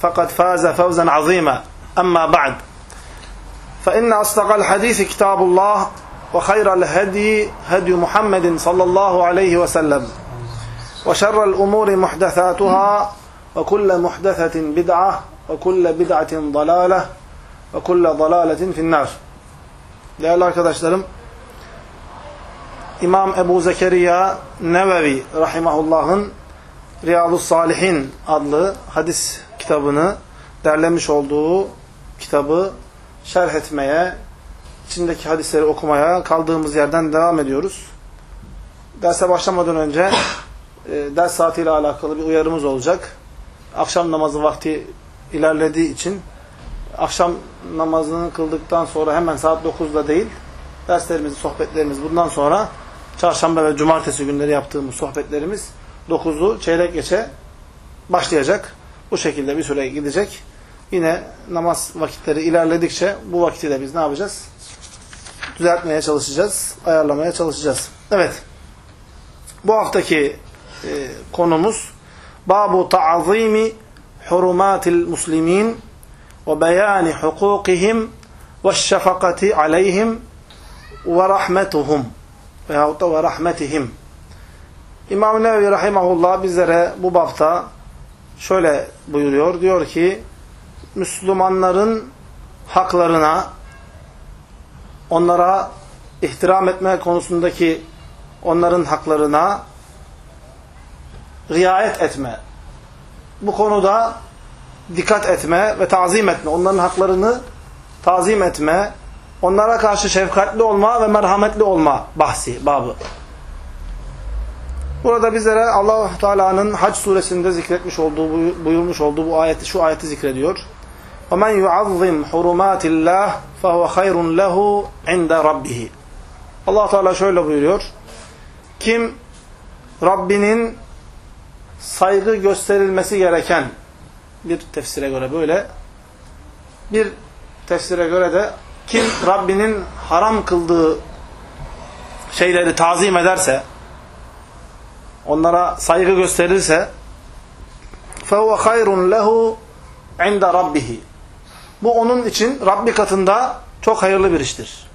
فقد فاز فوزا عظيما أما بعد فإن أصدق الحديث كتاب الله وخير الهدي هدي محمد صلى الله عليه وسلم وشر الأمور محدثاتها وكل محدثة بدعة وكل بدعة ضلالة وكل ضلالة في النار Değerli arkadaşlarım, İmam Ebu Zekeriya Nevevi Rahimahullah'ın Riyadus Salihin adlı hadis kitabını derlemiş olduğu kitabı şerh etmeye, içindeki hadisleri okumaya kaldığımız yerden devam ediyoruz. Derse başlamadan önce e, ders saatiyle alakalı bir uyarımız olacak. Akşam namazı vakti ilerlediği için akşam namazını kıldıktan sonra hemen saat 9'da değil, derslerimiz, sohbetlerimiz bundan sonra çarşamba ve cumartesi günleri yaptığımız sohbetlerimiz 9'u çeyrek geçe başlayacak. Bu şekilde bir süre gidecek. Yine namaz vakitleri ilerledikçe bu vakti de biz ne yapacağız? Düzeltmeye çalışacağız, ayarlamaya çalışacağız. Evet. Bu haftaki e, konumuz Babu ta'zimi hurumatil muslimin ve beyani hukukihim ve şefakati aleyhim ve rahmetuhum veyahut da ve rahmetihim. İmam-ı Nevevi Rahimahullah bizlere bu bapta şöyle buyuruyor. Diyor ki Müslümanların haklarına onlara ihtiram etme konusundaki onların haklarına riayet etme. Bu konuda dikkat etme ve tazim etme. Onların haklarını tazim etme. Onlara karşı şefkatli olma ve merhametli olma bahsi, babı. Burada bizlere Allah Teala'nın Hac suresinde zikretmiş olduğu, buyurmuş olduğu bu ayeti, şu ayeti zikrediyor. وَمَنْ يُعَظِّمْ حُرُمَاتِ اللّٰهِ فَهُوَ خَيْرٌ لَهُ عِنْدَ رَبِّهِ Allah Teala şöyle buyuruyor. Kim Rabbinin saygı gösterilmesi gereken bir tefsire göre böyle bir tefsire göre de kim Rabbinin haram kıldığı şeyleri tazim ederse onlara saygı gösterirse فَهُوَ خَيْرٌ لَهُ عِنْدَ رَبِّهِ Bu onun için Rabbi katında çok hayırlı bir iştir.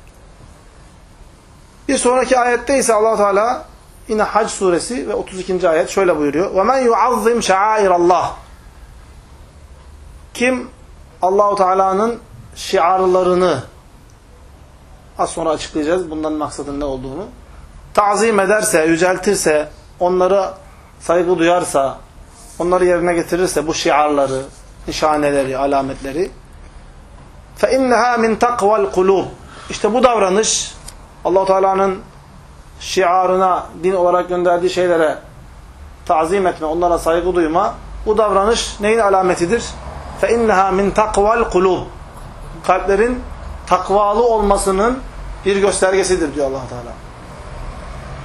Bir sonraki ayette ise allah Teala yine Hac suresi ve 32. ayet şöyle buyuruyor. وَمَنْ يُعَظِّمْ شَعَائِرَ اللّٰهِ Kim Allahu Teala'nın şiarlarını az sonra açıklayacağız bundan maksadın ne olduğunu. Tazim ederse, yüceltirse, onlara saygı duyarsa, onları yerine getirirse bu şiarları, nişaneleri, alametleri فَاِنَّهَا مِنْ تَقْوَى الْقُلُوبِ İşte bu davranış allah Teala'nın şiarına, din olarak gönderdiği şeylere tazim etme, onlara saygı duyma bu davranış neyin alametidir? فَاِنَّهَا مِنْ تَقْوَى الْقُلُوبِ Kalplerin takvalı olmasının bir göstergesidir diyor allah Teala.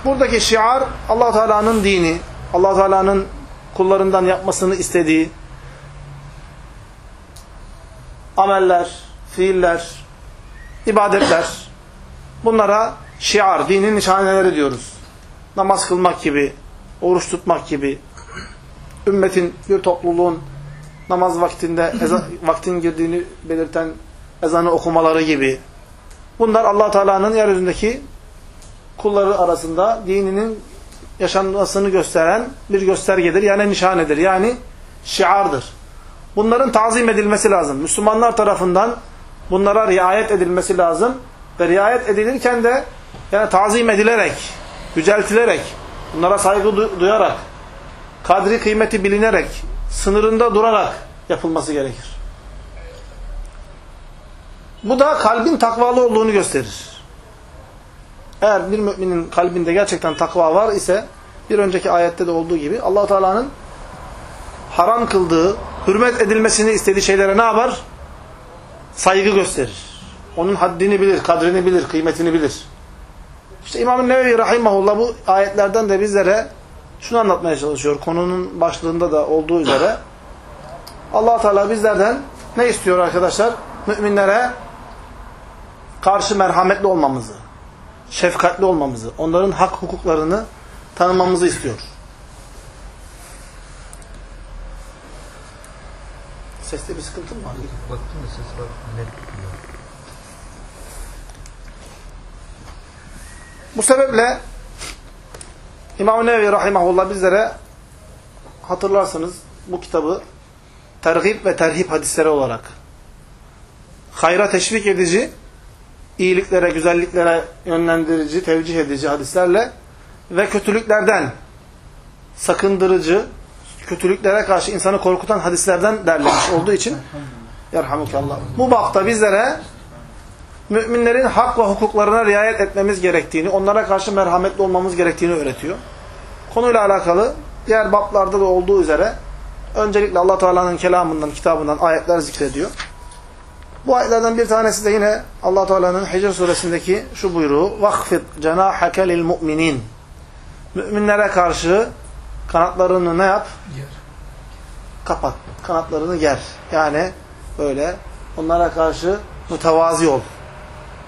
Buradaki şiar allah Teala'nın dini, allah Teala'nın kullarından yapmasını istediği ameller, fiiller, ibadetler bunlara şiar, dinin nişaneleri diyoruz. Namaz kılmak gibi, oruç tutmak gibi, ümmetin, bir topluluğun namaz vaktinde ezan, vaktin girdiğini belirten ezanı okumaları gibi. Bunlar allah Teala'nın yeryüzündeki kulları arasında dininin yaşanmasını gösteren bir göstergedir. Yani nişanedir. Yani şiardır. Bunların tazim edilmesi lazım. Müslümanlar tarafından bunlara riayet edilmesi lazım. Ve riayet edilirken de yani tazim edilerek, yüceltilerek, bunlara saygı du duyarak, kadri kıymeti bilinerek, sınırında durarak yapılması gerekir. Bu da kalbin takvalı olduğunu gösterir. Eğer bir müminin kalbinde gerçekten takva var ise bir önceki ayette de olduğu gibi allah Teala'nın haram kıldığı, hürmet edilmesini istediği şeylere ne yapar? Saygı gösterir. Onun haddini bilir, kadrini bilir, kıymetini bilir. İşte İmam-ı Nevevi Rahimahullah bu ayetlerden de bizlere şunu anlatmaya çalışıyor. Konunun başlığında da olduğu üzere. allah Teala bizlerden ne istiyor arkadaşlar? Müminlere karşı merhametli olmamızı, şefkatli olmamızı, onların hak hukuklarını tanımamızı istiyor. Seste bir sıkıntı mı var? Baktım da ses var. Net tutuyor. Bu sebeple İmam-ı Nevevi Rahimahullah bizlere hatırlarsınız bu kitabı tergib ve terhip hadisleri olarak hayra teşvik edici, iyiliklere, güzelliklere yönlendirici, tevcih edici hadislerle ve kötülüklerden sakındırıcı, kötülüklere karşı insanı korkutan hadislerden derlemiş olduğu için Yerhamukallah. Bu bapta bizlere müminlerin hak ve hukuklarına riayet etmemiz gerektiğini, onlara karşı merhametli olmamız gerektiğini öğretiyor. Konuyla alakalı diğer baplarda da olduğu üzere öncelikle Allah Teala'nın kelamından, kitabından ayetler zikrediyor. Bu ayetlerden bir tanesi de yine Allah Teala'nın Hicr suresindeki şu buyruğu: "Vakfid cenahake lil mu'minin." Müminlere karşı kanatlarını ne yap? Yer. Kapat. Kanatlarını ger. Yani böyle onlara karşı mütevazi ol.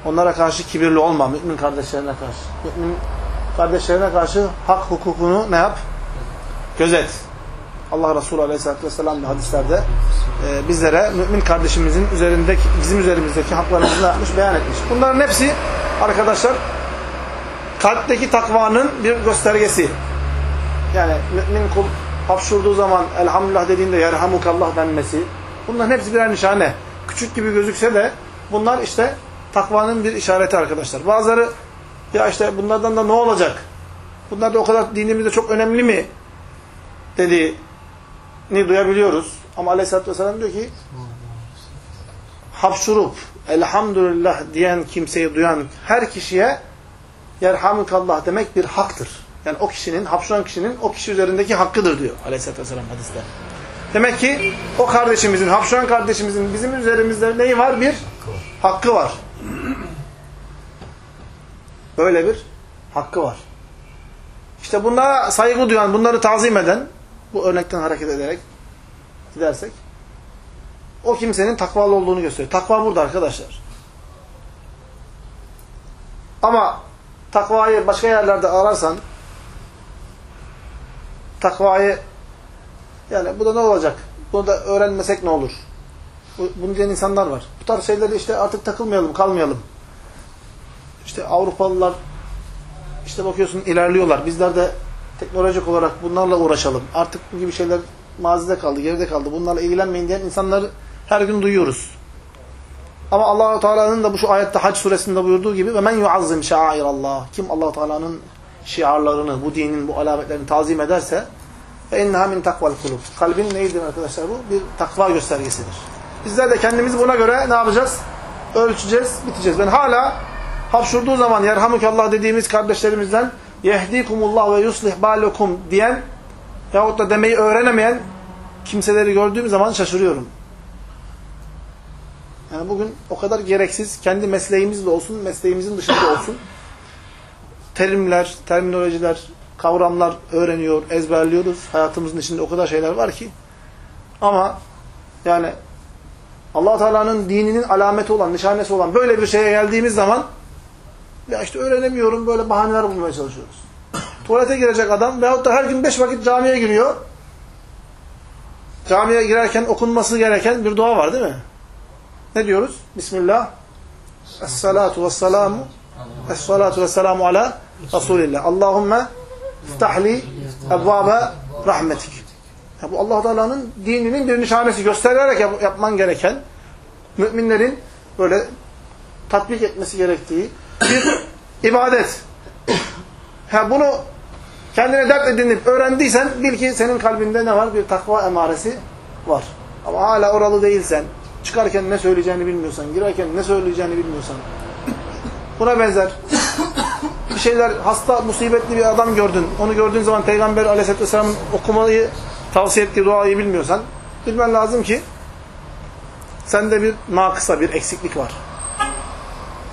Onlara karşı kibirli olma mümin kardeşlerine karşı. Mümin kardeşlerine karşı hak hukukunu ne yap? Gözet. Allah Resulü Aleyhisselatü Vesselam da hadislerde e, bizlere mümin kardeşimizin üzerindeki, bizim üzerimizdeki haklarımızı yapmış? Beyan etmiş. Bunların hepsi arkadaşlar kalpteki takvanın bir göstergesi. Yani mümin kul hapşurduğu zaman elhamdülillah dediğinde yerhamukallah denmesi. Bunların hepsi birer nişane. Küçük gibi gözükse de bunlar işte takvanın bir işareti arkadaşlar. Bazıları ya işte bunlardan da ne olacak? Bunlar da o kadar dinimizde çok önemli mi? Dediğini duyabiliyoruz. Ama Aleyhisselatü Vesselam diyor ki hapşurup elhamdülillah diyen kimseyi duyan her kişiye yerhamukallah demek bir haktır. Yani o kişinin, hapşuran kişinin o kişi üzerindeki hakkıdır diyor Aleyhisselatü Vesselam hadiste. Demek ki o kardeşimizin, hapşuran kardeşimizin bizim üzerimizde neyi var? Bir hakkı var. Böyle bir hakkı var. İşte bunlara saygı duyan, bunları tazim eden, bu örnekten hareket ederek gidersek, o kimsenin takvalı olduğunu gösteriyor. Takva burada arkadaşlar. Ama takvayı başka yerlerde ararsan, takvayı yani bu da ne olacak? Bunu da öğrenmesek ne olur? Bunu diyen insanlar var. Bu tarz şeyleri işte artık takılmayalım, kalmayalım. İşte Avrupalılar işte bakıyorsun ilerliyorlar. Bizler de teknolojik olarak bunlarla uğraşalım. Artık bu gibi şeyler mazide kaldı, geride kaldı. Bunlarla ilgilenmeyin diyen insanları her gün duyuyoruz. Ama Allahu Teala'nın da bu şu ayette Hac suresinde buyurduğu gibi ve men yuazzim şairallah. Kim Allah Teala'nın şiarlarını, bu dinin bu alametlerini tazim ederse ve inneha min takval kulub. Kalbin neydir arkadaşlar bu? Bir takva göstergesidir. Bizler de kendimizi buna göre ne yapacağız? Ölçeceğiz, biteceğiz. Ben hala hapşurduğu zaman yerhamukallah dediğimiz kardeşlerimizden yehdikumullah ve yuslih balekum diyen yahut da demeyi öğrenemeyen kimseleri gördüğüm zaman şaşırıyorum. Yani bugün o kadar gereksiz, kendi mesleğimizde olsun, mesleğimizin dışında olsun, terimler, terminolojiler, kavramlar öğreniyor, ezberliyoruz. Hayatımızın içinde o kadar şeyler var ki. Ama yani allah Teala'nın dininin alameti olan, nişanesi olan böyle bir şeye geldiğimiz zaman ya işte öğrenemiyorum, böyle bahaneler bulmaya çalışıyoruz. Tuvalete girecek adam veyahut da her gün beş vakit camiye giriyor. Camiye girerken okunması gereken bir dua var değil mi? Ne diyoruz? Bismillah. Es-salatu vesselamu Es-salatu vesselamu ala Resulillah. Allahümme iftahli evvabe rahmetik. Ya bu Allah Teala'nın dininin bir nişanesi göstererek yap yapman gereken müminlerin böyle tatbik etmesi gerektiği bir ibadet. Ha bunu kendine dert edinip öğrendiysen bil ki senin kalbinde ne var? Bir takva emaresi var. Ama hala oralı değilsen, çıkarken ne söyleyeceğini bilmiyorsan, girerken ne söyleyeceğini bilmiyorsan, buna benzer bir şeyler, hasta, musibetli bir adam gördün. Onu gördüğün zaman Peygamber aleyhisselatü vesselamın okumayı tavsiye ettiği duayı bilmiyorsan, bilmen lazım ki sende bir nakısa, bir eksiklik var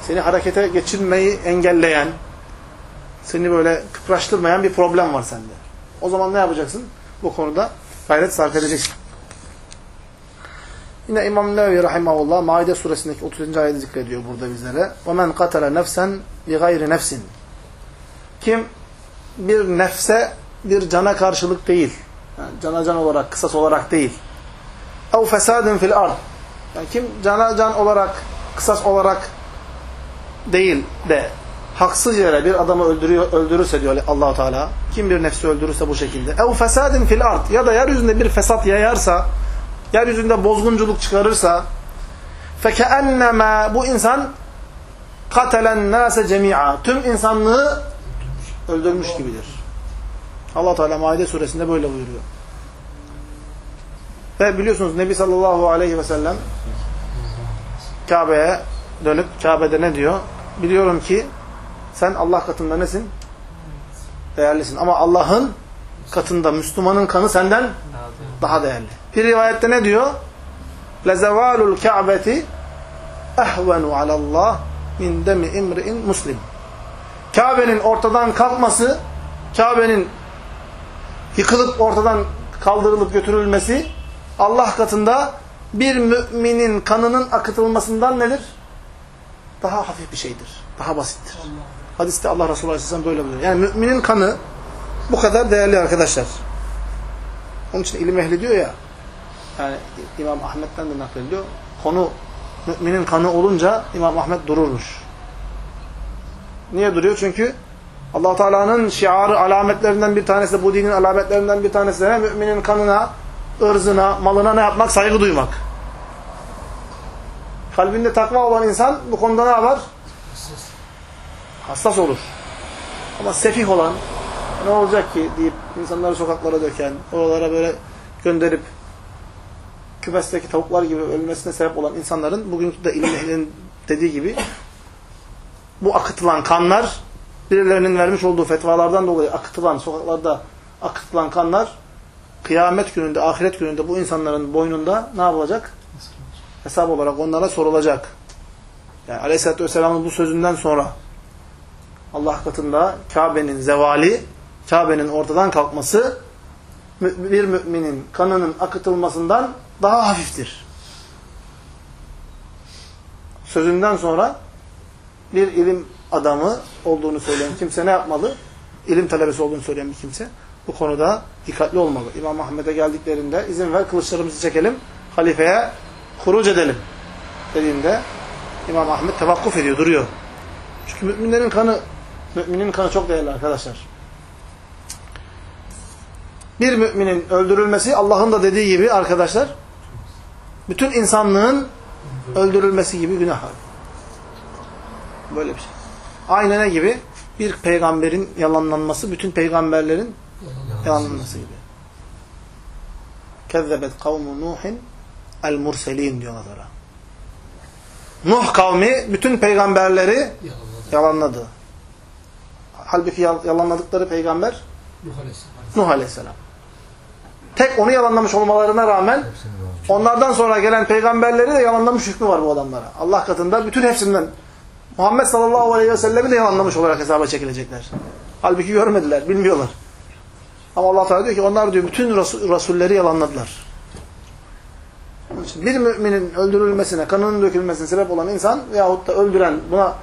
Seni harekete geçirmeyi engelleyen, seni böyle kıpraştırmayan bir problem var sende. O zaman ne yapacaksın? Bu konuda gayret sarf edeceksin. Yine İmam Nevevi Rahimahullah Maide suresindeki 30. ayeti zikrediyor burada bizlere. وَمَنْ قَتَلَ نَفْسًا بِغَيْرِ نَفْسٍ Kim bir nefse bir cana karşılık değil, yani cana can olarak, kısas olarak değil. اَوْ فَسَادٍ fil ard. Yani kim cana can olarak, kısas olarak değil de haksız yere bir adamı öldürüyor, öldürürse diyor Allahu Teala. Kim bir nefsi öldürürse bu şekilde. Ev fesadin fil ard ya da yeryüzünde bir fesat yayarsa, yeryüzünde bozgunculuk çıkarırsa fekeennema bu insan katelen nase cemi'a. Tüm insanlığı öldürmüş gibidir. Allah Teala Maide suresinde böyle buyuruyor. Ve biliyorsunuz Nebi sallallahu aleyhi ve sellem Kabe'ye dönüp Kabe'de ne diyor? Biliyorum ki sen Allah katında nesin? Değerlisin. Ama Allah'ın katında Müslümanın kanı senden daha değerli. Bir rivayette ne diyor? لَزَوَالُ الْكَعْبَةِ اَهْوَنُ عَلَى اللّٰهِ مِنْ دَمِ اِمْرِئٍ muslim. Kabe'nin ortadan kalkması, Kabe'nin yıkılıp ortadan kaldırılıp götürülmesi Allah katında bir müminin kanının akıtılmasından nedir? Daha hafif bir şeydir. Daha basittir. Hadiste Allah Resulü Aleyhisselam böyle buyuruyor. Yani müminin kanı bu kadar değerli arkadaşlar. Onun için ilim ehli diyor ya, yani İmam Ahmet'ten de naklediliyor. Konu müminin kanı olunca İmam Ahmet dururmuş. Niye duruyor? Çünkü allah Teala'nın şiarı alametlerinden bir tanesi, bu dinin alametlerinden bir tanesi de müminin kanına, ırzına, malına ne yapmak? Saygı duymak. Kalbinde takva olan insan bu konuda ne yapar? Hassas olur. Ama sefih olan, ne olacak ki deyip insanları sokaklara döken, oralara böyle gönderip küpesteki tavuklar gibi ölmesine sebep olan insanların bugünkü de ilim dediği gibi bu akıtılan kanlar birilerinin vermiş olduğu fetvalardan dolayı akıtılan, sokaklarda akıtılan kanlar kıyamet gününde, ahiret gününde bu insanların boynunda ne yapılacak? Hesap olarak onlara sorulacak. Yani Aleyhisselatü Vesselam'ın bu sözünden sonra Allah katında Kabe'nin zevali, Kabe'nin ortadan kalkması bir müminin kanının akıtılmasından daha hafiftir. Sözünden sonra bir ilim adamı olduğunu söyleyen kimse ne yapmalı? İlim talebesi olduğunu söyleyen bir kimse bu konuda dikkatli olmalı. İmam Ahmet'e geldiklerinde izin ver kılıçlarımızı çekelim, halifeye huruc edelim dediğinde İmam Ahmet tevakkuf ediyor, duruyor. Çünkü müminlerin kanı, müminin kanı çok değerli arkadaşlar. Bir müminin öldürülmesi Allah'ın da dediği gibi arkadaşlar bütün insanlığın öldürülmesi gibi günah. Böyle bir şey. Aynı ne gibi? Bir peygamberin yalanlanması bütün peygamberlerin yalanlanması gibi. Kezzebet kavmu Nuhin el murselin diyorlar ona. Nuh kavmi bütün peygamberleri yalanladı. Halbuki yalanladıkları peygamber Nuh Aleyhisselam. Tek onu yalanlamış olmalarına rağmen onlardan sonra gelen peygamberleri de yalanlamış hükmü var bu adamlara. Allah katında bütün hepsinden Muhammed sallallahu aleyhi ve sellemi de yalanlamış olarak hesaba çekilecekler. Halbuki görmediler, bilmiyorlar. Ama Allah Teala diyor ki onlar diyor bütün Rasul, Rasulleri yalanladılar. Bir müminin öldürülmesine, kanının dökülmesine sebep olan insan veyahut da öldüren, buna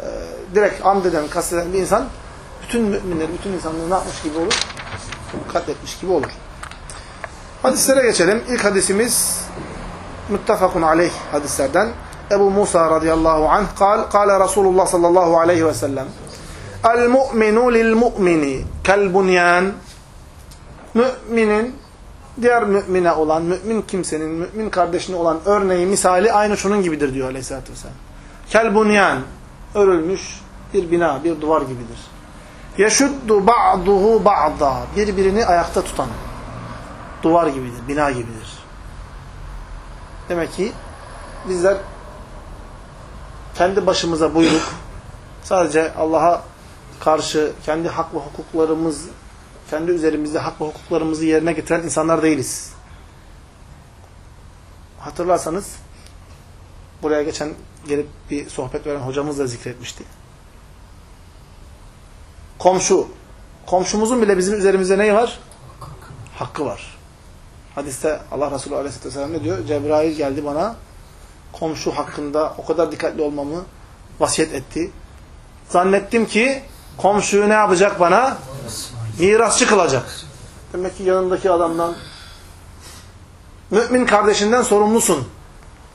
e, direkt amd eden, kasteden bir insan bütün müminleri, bütün insanlığı ne yapmış gibi olur? Katletmiş gibi olur. Hadislere geçelim. İlk hadisimiz muttefakun aleyh hadislerden. Ebu Musa radıyallahu anh kal, kale Resulullah sallallahu aleyhi ve sellem El mu'minu lil mu'mini kel bunyan Müminin diğer mümine olan, mümin kimsenin, mümin kardeşine olan örneği, misali aynı şunun gibidir diyor aleyhissalatü vesselam. Kel örülmüş bir bina, bir duvar gibidir. Yeşuddu ba'duhu ba'da, birbirini ayakta tutan duvar gibidir, bina gibidir. Demek ki bizler kendi başımıza buyruk, sadece Allah'a karşı kendi hak ve hukuklarımız, kendi üzerimizde hak ve hukuklarımızı yerine getiren insanlar değiliz. Hatırlarsanız buraya geçen gelip bir sohbet veren hocamız da zikretmişti. Komşu. Komşumuzun bile bizim üzerimizde neyi var? Hakkı var. Hadiste Allah Resulü Aleyhisselatü Vesselam ne diyor? Cebrail geldi bana komşu hakkında o kadar dikkatli olmamı vasiyet etti. Zannettim ki komşuyu ne yapacak bana? Mirasçı kılacak. Demek ki yanındaki adamdan mümin kardeşinden sorumlusun.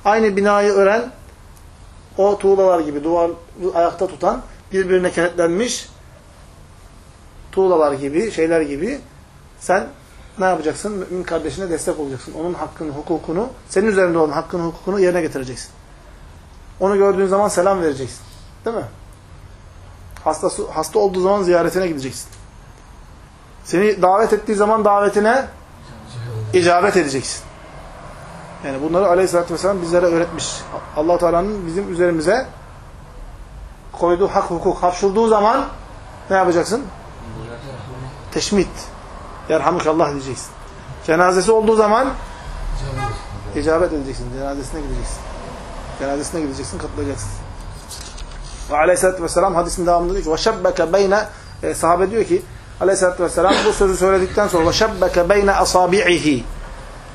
Aynı binayı ören o tuğlalar gibi duvar ayakta tutan birbirine kenetlenmiş tuğlalar gibi şeyler gibi sen ne yapacaksın? Mümin kardeşine destek olacaksın. Onun hakkını, hukukunu, senin üzerinde olan hakkını, hukukunu yerine getireceksin. Onu gördüğün zaman selam vereceksin. Değil mi? Hastası, hasta olduğu zaman ziyaretine gideceksin. Seni davet ettiği zaman davetine icabet edeceksin. Yani bunları Aleyhisselatü Vesselam bizlere öğretmiş. allah Teala'nın bizim üzerimize koyduğu hak, hukuk hapşurduğu zaman ne yapacaksın? Teşmit. Yerhamukallah diyeceksin. Cenazesi olduğu zaman icabet edeceksin. Cenazesine gideceksin. Cenazesine gideceksin, katılacaksın. Ve aleyhissalatü vesselam hadisin devamında diyor ki وَشَبَّكَ بَيْنَ e, Sahabe diyor ki Aleyhisselatü Vesselam bu sözü söyledikten sonra şebbeke beyne asabi'ihi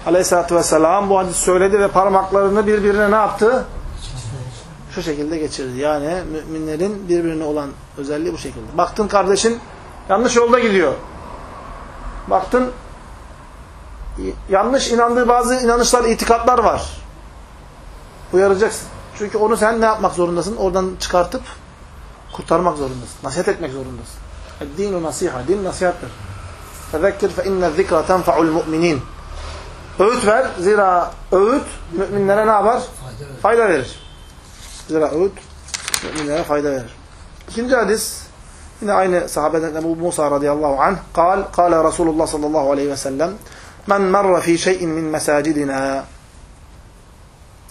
Aleyhisselatü Vesselam bu hadis söyledi ve parmaklarını birbirine ne yaptı? Şu şekilde geçirdi. Yani müminlerin birbirine olan özelliği bu şekilde. Baktın kardeşin yanlış yolda gidiyor. Baktın yanlış inandığı bazı inanışlar, itikatlar var. Uyaracaksın. Çünkü onu sen ne yapmak zorundasın? Oradan çıkartıp kurtarmak zorundasın. Nasihat etmek zorundasın. Dinu nasiha. Din nasihattir. Fezekkir fe inne zikra tenfa'ul mu'minin. Öğüt ver. Zira öğüt müminlere ne yapar? Fayda verir. Zira öğüt müminlere fayda verir. İkinci hadis yine aynı sahabeden Ebu Musa radıyallahu anh kal, kale Resulullah sallallahu aleyhi ve sellem men merre fi şeyin min mesacidina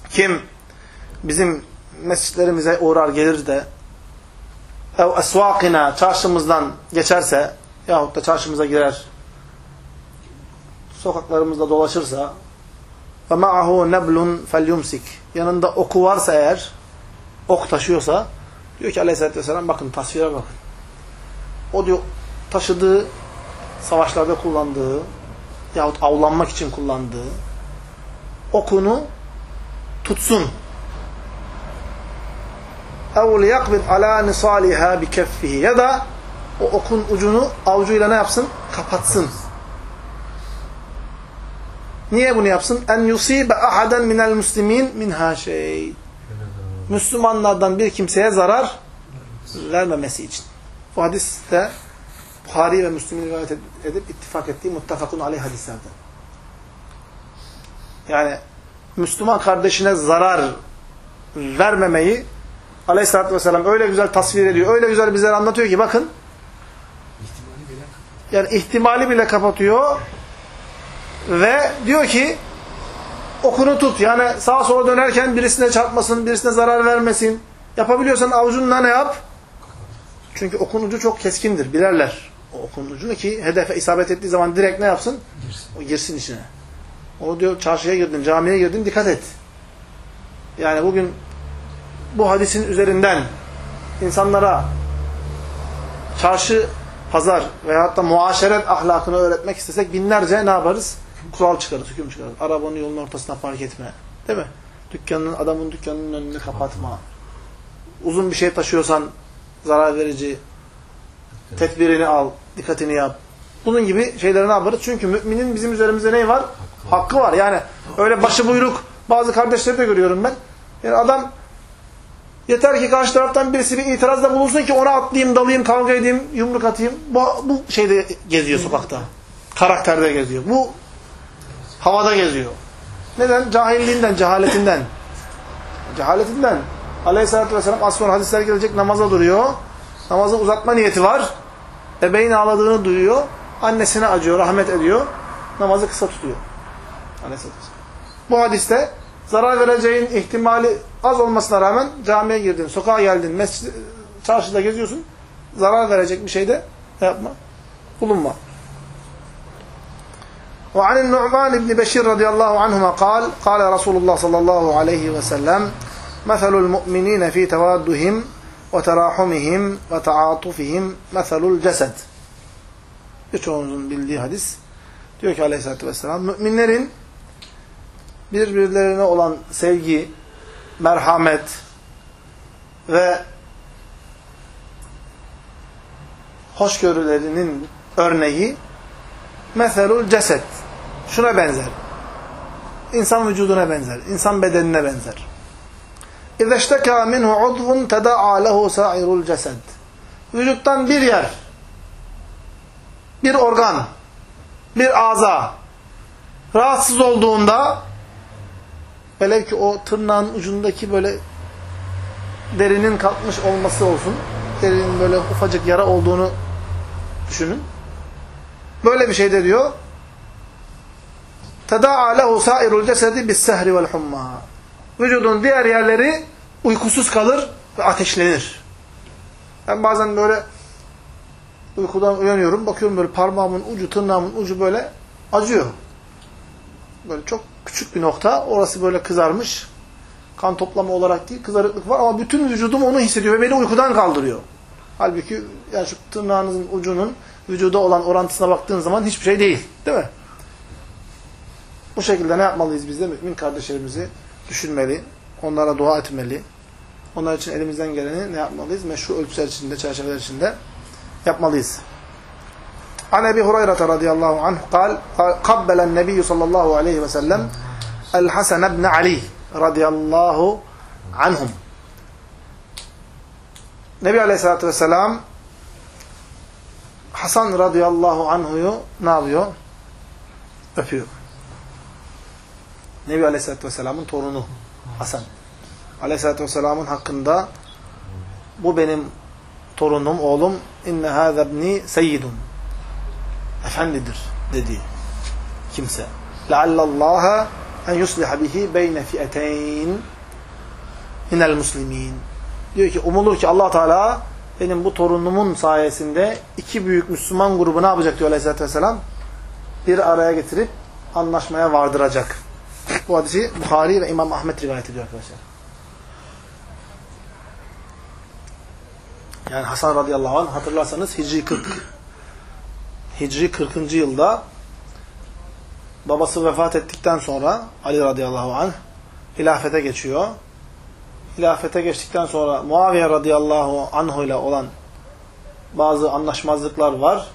kim bizim mescitlerimize uğrar gelir de ev esvakina çarşımızdan geçerse yahut da çarşımıza girer sokaklarımızda dolaşırsa ve ma'ahu neblun felyumsik yanında oku varsa eğer ok taşıyorsa diyor ki aleyhissalatü vesselam bakın tasvire bakın o diyor taşıdığı savaşlarda kullandığı yahut avlanmak için kullandığı okunu tutsun. اَوْ لِيَقْبِدْ عَلَى نِصَالِهَا بِكَفِّهِ Ya da o okun ucunu avucuyla ne yapsın? Kapatsın. Niye bunu yapsın? En yusibe ahaden minel muslimin minha şey. Müslümanlardan bir kimseye zarar vermemesi için. Bu hadis de Buhari ve Müslim'in rivayet edip ittifak ettiği muttafakun aleyh hadislerden. Yani Müslüman kardeşine zarar vermemeyi Aleyhisselatü Vesselam öyle güzel tasvir ediyor, öyle güzel bize anlatıyor ki bakın yani ihtimali bile kapatıyor ve diyor ki okunu tut. Yani sağa sola dönerken birisine çarpmasın, birisine zarar vermesin. Yapabiliyorsan avucunla ne yap? Çünkü okun ucu çok keskindir. Bilerler o okun ucunu ki hedefe isabet ettiği zaman direkt ne yapsın? O girsin içine. O diyor çarşıya girdin, camiye girdin dikkat et. Yani bugün bu hadisin üzerinden insanlara çarşı, pazar veyahut da muaşeret ahlakını öğretmek istesek binlerce ne yaparız? Kural çıkarız, hüküm çıkarız. Arabanın yolun ortasına park etme. Değil mi? Dükkanın, adamın dükkanının önünü kapatma. Uzun bir şey taşıyorsan zarar verici tedbirini al, dikkatini yap. Bunun gibi şeyleri ne yaparız? Çünkü müminin bizim üzerimizde ne var? Hakkı var. Yani öyle başı buyruk bazı kardeşleri de görüyorum ben. Yani adam yeter ki karşı taraftan birisi bir itirazda bulunsun ki ona atlayayım, dalayım, kavga edeyim, yumruk atayım. Bu, bu şeyde geziyor sokakta. Karakterde geziyor. Bu Havada geziyor. Neden? Cahilliğinden, cehaletinden. Cehaletinden. Aleyhisselatü Vesselam az sonra hadisler gelecek namaza duruyor. Namazı uzatma niyeti var. Bebeğin ağladığını duyuyor. Annesine acıyor, rahmet ediyor. Namazı kısa tutuyor. Aleyhisselatü. Bu hadiste zarar vereceğin ihtimali az olmasına rağmen camiye girdin, sokağa geldin, mescid, çarşıda geziyorsun. Zarar verecek bir şeyde ne yapma? Bulunma. وعن النعمان بن بشير رضي الله عنهما قال قال رسول الله صلى الله عليه وسلم مثل المؤمنين في توادهم وتراحمهم وتعاطفهم مثل الجسد Birçoğunuzun bildiği hadis. Diyor ki aleyhissalatü vesselam, müminlerin birbirlerine olan sevgi, merhamet ve hoşgörülerinin örneği meselul ceset. Şuna benzer. İnsan vücuduna benzer. İnsan bedenine benzer. اِذَا اشْتَكَى مِنْهُ عُضْوٌ تَدَعَى لَهُ سَائِرُ الْجَسَدِ Vücuttan bir yer, bir organ, bir ağza rahatsız olduğunda velev ki o tırnağın ucundaki böyle derinin kalkmış olması olsun. Derinin böyle ufacık yara olduğunu düşünün. Böyle bir şey de diyor. Teda'a lehu sairul cesedi bis sehri vel humma. Vücudun diğer yerleri uykusuz kalır ve ateşlenir. Ben bazen böyle uykudan uyanıyorum. Bakıyorum böyle parmağımın ucu, tırnağımın ucu böyle acıyor. Böyle çok küçük bir nokta. Orası böyle kızarmış. Kan toplama olarak değil, kızarıklık var ama bütün vücudum onu hissediyor ve beni uykudan kaldırıyor. Halbuki yani şu tırnağınızın ucunun vücuda olan orantısına baktığın zaman hiçbir şey değil. Değil mi? Bu şekilde ne yapmalıyız biz de? Mümin kardeşlerimizi düşünmeli, onlara dua etmeli. Onlar için elimizden geleni ne yapmalıyız? Meşru ölçüler içinde, çerçeveler içinde yapmalıyız. An Ebi Hureyre radıyallahu anh kal, kabbelen nebiyyü sallallahu aleyhi ve sellem el Hasan ibn Ali radıyallahu anhum. Nebi aleyhissalatü vesselam Hasan radıyallahu anhu'yu ne yapıyor? Öpüyor. Nebi aleyhissalatü vesselamın torunu Hasan. Aleyhissalatü vesselamın hakkında bu benim torunum, oğlum inne hâzebni seyyidun Efendidir dedi kimse. Leallallâhe en yusliha bihi beyne fi'eteyn minel muslimin. Diyor ki umulur ki allah Teala benim bu torunumun sayesinde iki büyük Müslüman grubu ne yapacak diyor Aleyhisselatü Vesselam? Bir araya getirip anlaşmaya vardıracak. Bu hadisi Bukhari ve İmam Ahmet rivayet ediyor arkadaşlar. Yani Hasan radıyallahu anh hatırlarsanız Hicri 40 Hicri 40. yılda babası vefat ettikten sonra Ali radıyallahu anh hilafete geçiyor. Hilafete geçtikten sonra Muaviye radıyallahu anh ile olan bazı anlaşmazlıklar var.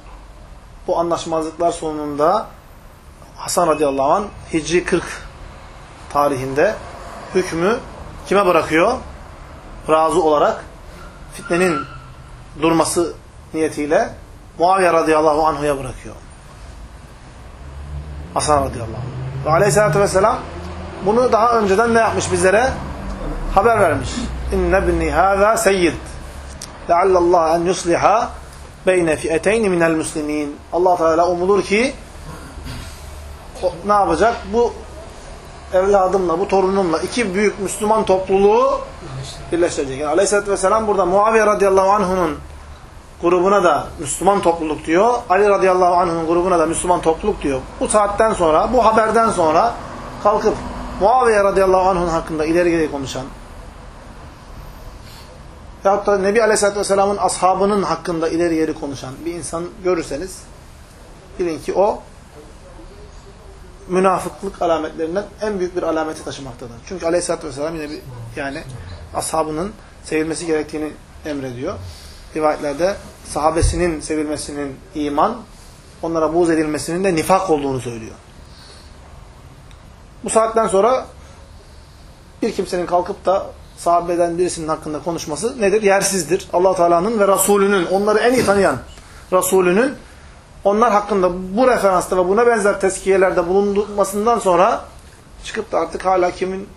Bu anlaşmazlıklar sonunda Hasan radıyallahu anh Hicri 40 tarihinde hükmü kime bırakıyor? Razı olarak fitnenin durması niyetiyle Muaviye radıyallahu anhu'ya bırakıyor. Hasan radıyallahu anh. Ve aleyhissalatü vesselam bunu daha önceden ne yapmış bizlere? Haber vermiş. İnne binni hâzâ seyyid. Leallallah en yusliha beyne fi'eteyni minel muslimin. Allah Teala umulur ki o, ne yapacak? Bu evladımla, bu torunumla iki büyük Müslüman topluluğu birleştirecek. Yani Aleyhisselatü Vesselam burada Muaviye radıyallahu anh'unun grubuna da Müslüman topluluk diyor. Ali radıyallahu anh'ın grubuna da Müslüman topluluk diyor. Bu saatten sonra, bu haberden sonra kalkıp Muaviye radıyallahu anh'ın hakkında ileri geri konuşan veyahut da Nebi aleyhisselatü vesselamın ashabının hakkında ileri geri konuşan bir insan görürseniz bilin ki o münafıklık alametlerinden en büyük bir alameti taşımaktadır. Çünkü aleyhisselatü vesselam yine bir yani ashabının sevilmesi gerektiğini emrediyor. Rivayetlerde sahabesinin sevilmesinin iman, onlara buğz edilmesinin de nifak olduğunu söylüyor. Bu saatten sonra bir kimsenin kalkıp da sahabeden birisinin hakkında konuşması nedir? Yersizdir. allah Teala'nın ve Resulünün, onları en iyi tanıyan Resulünün onlar hakkında bu referansta ve buna benzer tezkiyelerde bulunmasından sonra çıkıp da artık hala kimin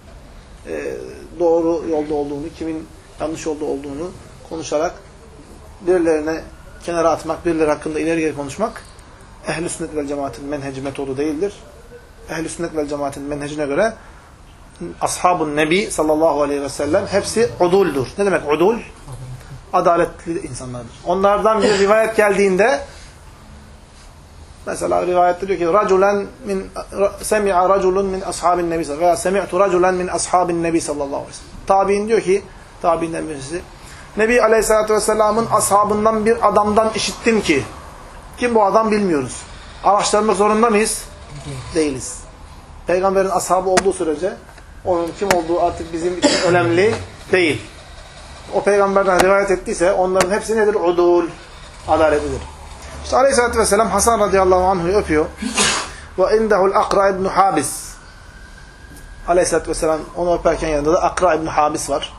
e, doğru yolda olduğunu, kimin yanlış yolda olduğunu konuşarak birilerine kenara atmak, birileri hakkında ileri geri konuşmak ehl-i sünnet vel cemaatin menheci metodu değildir. Ehl-i sünnet vel cemaatin menhecine göre ashabın nebi sallallahu aleyhi ve sellem hepsi uduldur. Ne demek udul? Adaletli insanlardır. Onlardan bir rivayet geldiğinde mesela rivayette diyor ki raculen min semi'a raculun min ashabin nebi veya semi'tu raculen min ashabin nebi sallallahu aleyhi ve sellem. Tabi'in diyor ki tabi'inden birisi Nebi Aleyhisselatü Vesselam'ın ashabından bir adamdan işittim ki kim bu adam bilmiyoruz. Araştırmak zorunda mıyız? Değiliz. Peygamberin ashabı olduğu sürece onun kim olduğu artık bizim için önemli değil. O peygamberden rivayet ettiyse onların hepsi nedir? Udul. Adaletlidir. İşte Aleyhisselatü Vesselam Hasan radıyallahu anh'ı öpüyor. Ve indehul Akra ibn Habis. Aleyhisselatü Vesselam onu öperken yanında da Akra ibn Habis var.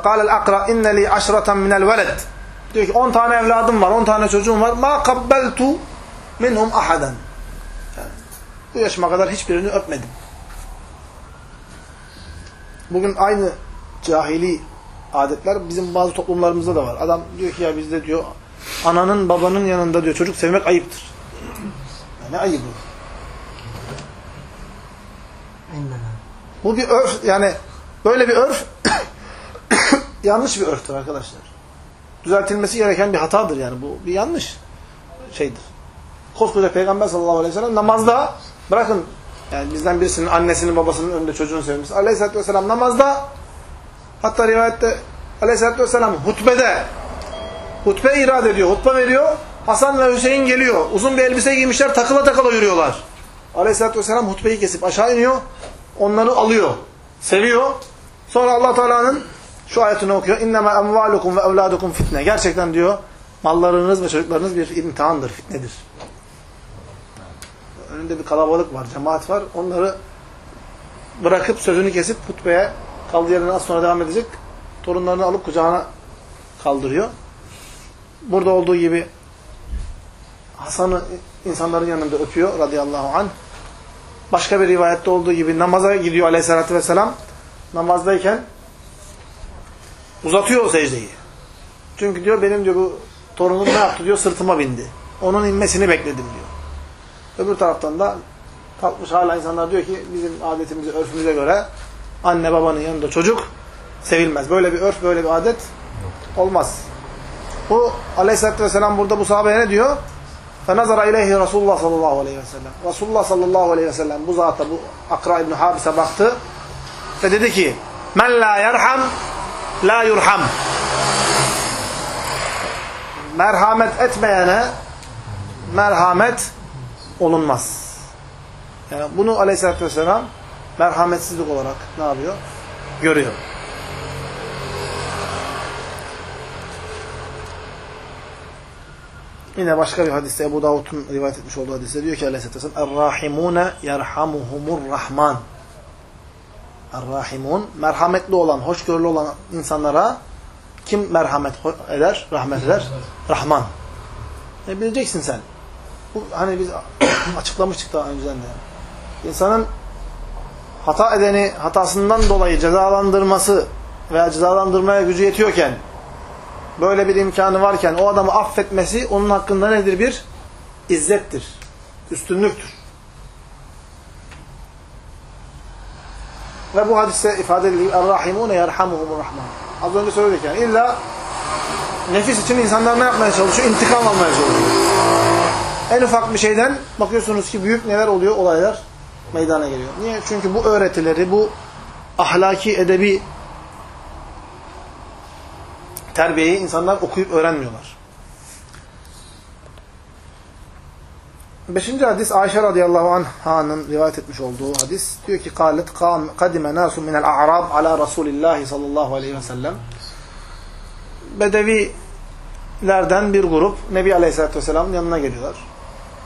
Kâlel Akra inne li aşratan minel veled. Diyor ki 10 tane evladım var, 10 tane çocuğum var. Ma kabbeltu minhum ahaden. Yani, bu yaşıma kadar hiçbirini öpmedim. Bugün aynı cahili adetler bizim bazı toplumlarımızda da var. Adam diyor ki ya bizde diyor ananın babanın yanında diyor çocuk sevmek ayıptır. Yani ne ayıbı? Bu bir örf yani böyle bir örf yanlış bir örftür arkadaşlar. Düzeltilmesi gereken bir hatadır yani bu bir yanlış şeydir. Koskoca Peygamber sallallahu aleyhi ve sellem namazda bırakın yani bizden birisinin annesinin babasının önünde çocuğunu sevmesi. Aleyhisselatü vesselam namazda hatta rivayette Aleyhisselatü vesselam hutbede hutbe irade ediyor. Hutbe veriyor. Hasan ve Hüseyin geliyor. Uzun bir elbise giymişler. Takıla takıla yürüyorlar. Aleyhisselatü vesselam hutbeyi kesip aşağı iniyor. Onları alıyor. Seviyor. Sonra allah Teala'nın şu ayetini okuyor. İnnemâ emvâlukum ve evlâdukum fitne. Gerçekten diyor mallarınız ve çocuklarınız bir imtihandır, fitnedir. Önünde bir kalabalık var, cemaat var. Onları bırakıp sözünü kesip hutbeye kaldığı yerine az sonra devam edecek. Torunlarını alıp kucağına kaldırıyor. Burada olduğu gibi Hasan'ı insanların yanında öpüyor radıyallahu anh. Başka bir rivayette olduğu gibi namaza gidiyor aleyhissalatü vesselam. Namazdayken uzatıyor o secdeyi. Çünkü diyor benim diyor bu torunum ne yaptı diyor sırtıma bindi. Onun inmesini bekledim diyor. Öbür taraftan da kalkmış hala insanlar diyor ki bizim adetimize, örfümüze göre anne babanın yanında çocuk sevilmez. Böyle bir örf, böyle bir adet olmaz. Bu aleyhissalatü vesselam burada bu sahabeye ne diyor? فَنَظَرَ اِلَيْهِ Resulullah sallallahu aleyhi ve sellem. Resulullah sallallahu aleyhi ve sellem bu zata, bu Akra İbni Habis'e baktı ve dedi ki مَنْ لَا يَرْحَمْ la yurham. Merhamet etmeyene merhamet olunmaz. Yani bunu aleyhissalatü vesselam merhametsizlik olarak ne yapıyor? Görüyor. Yine başka bir hadiste Ebu Davud'un rivayet etmiş olduğu hadiste diyor ki aleyhissalatü vesselam Er-Rahimune Rahman Er-Rahimun merhametli olan, hoşgörülü olan insanlara kim merhamet eder, rahmet eder? Rahman. Ne bileceksin sen? Bu hani biz açıklamıştık daha önceden de. İnsanın hata edeni hatasından dolayı cezalandırması veya cezalandırmaya gücü yetiyorken böyle bir imkanı varken o adamı affetmesi onun hakkında nedir? Bir izzettir. Üstünlüktür. Ve bu hadiste ifade edildiği Er-Rahimune yerhamuhumur Rahman. Az önce söyledik yani. İlla nefis için insanlar ne yapmaya çalışıyor? İntikam almaya çalışıyor. En ufak bir şeyden bakıyorsunuz ki büyük neler oluyor? Olaylar meydana geliyor. Niye? Çünkü bu öğretileri, bu ahlaki, edebi terbiyeyi insanlar okuyup öğrenmiyorlar. Beşinci hadis Ayşe radıyallahu anh'ın rivayet etmiş olduğu hadis. Diyor ki kâlet kadime nâsu minel a'rab ala Resulillahi sallallahu aleyhi ve sellem. Bedevilerden bir grup Nebi aleyhissalatü vesselam'ın yanına geliyorlar.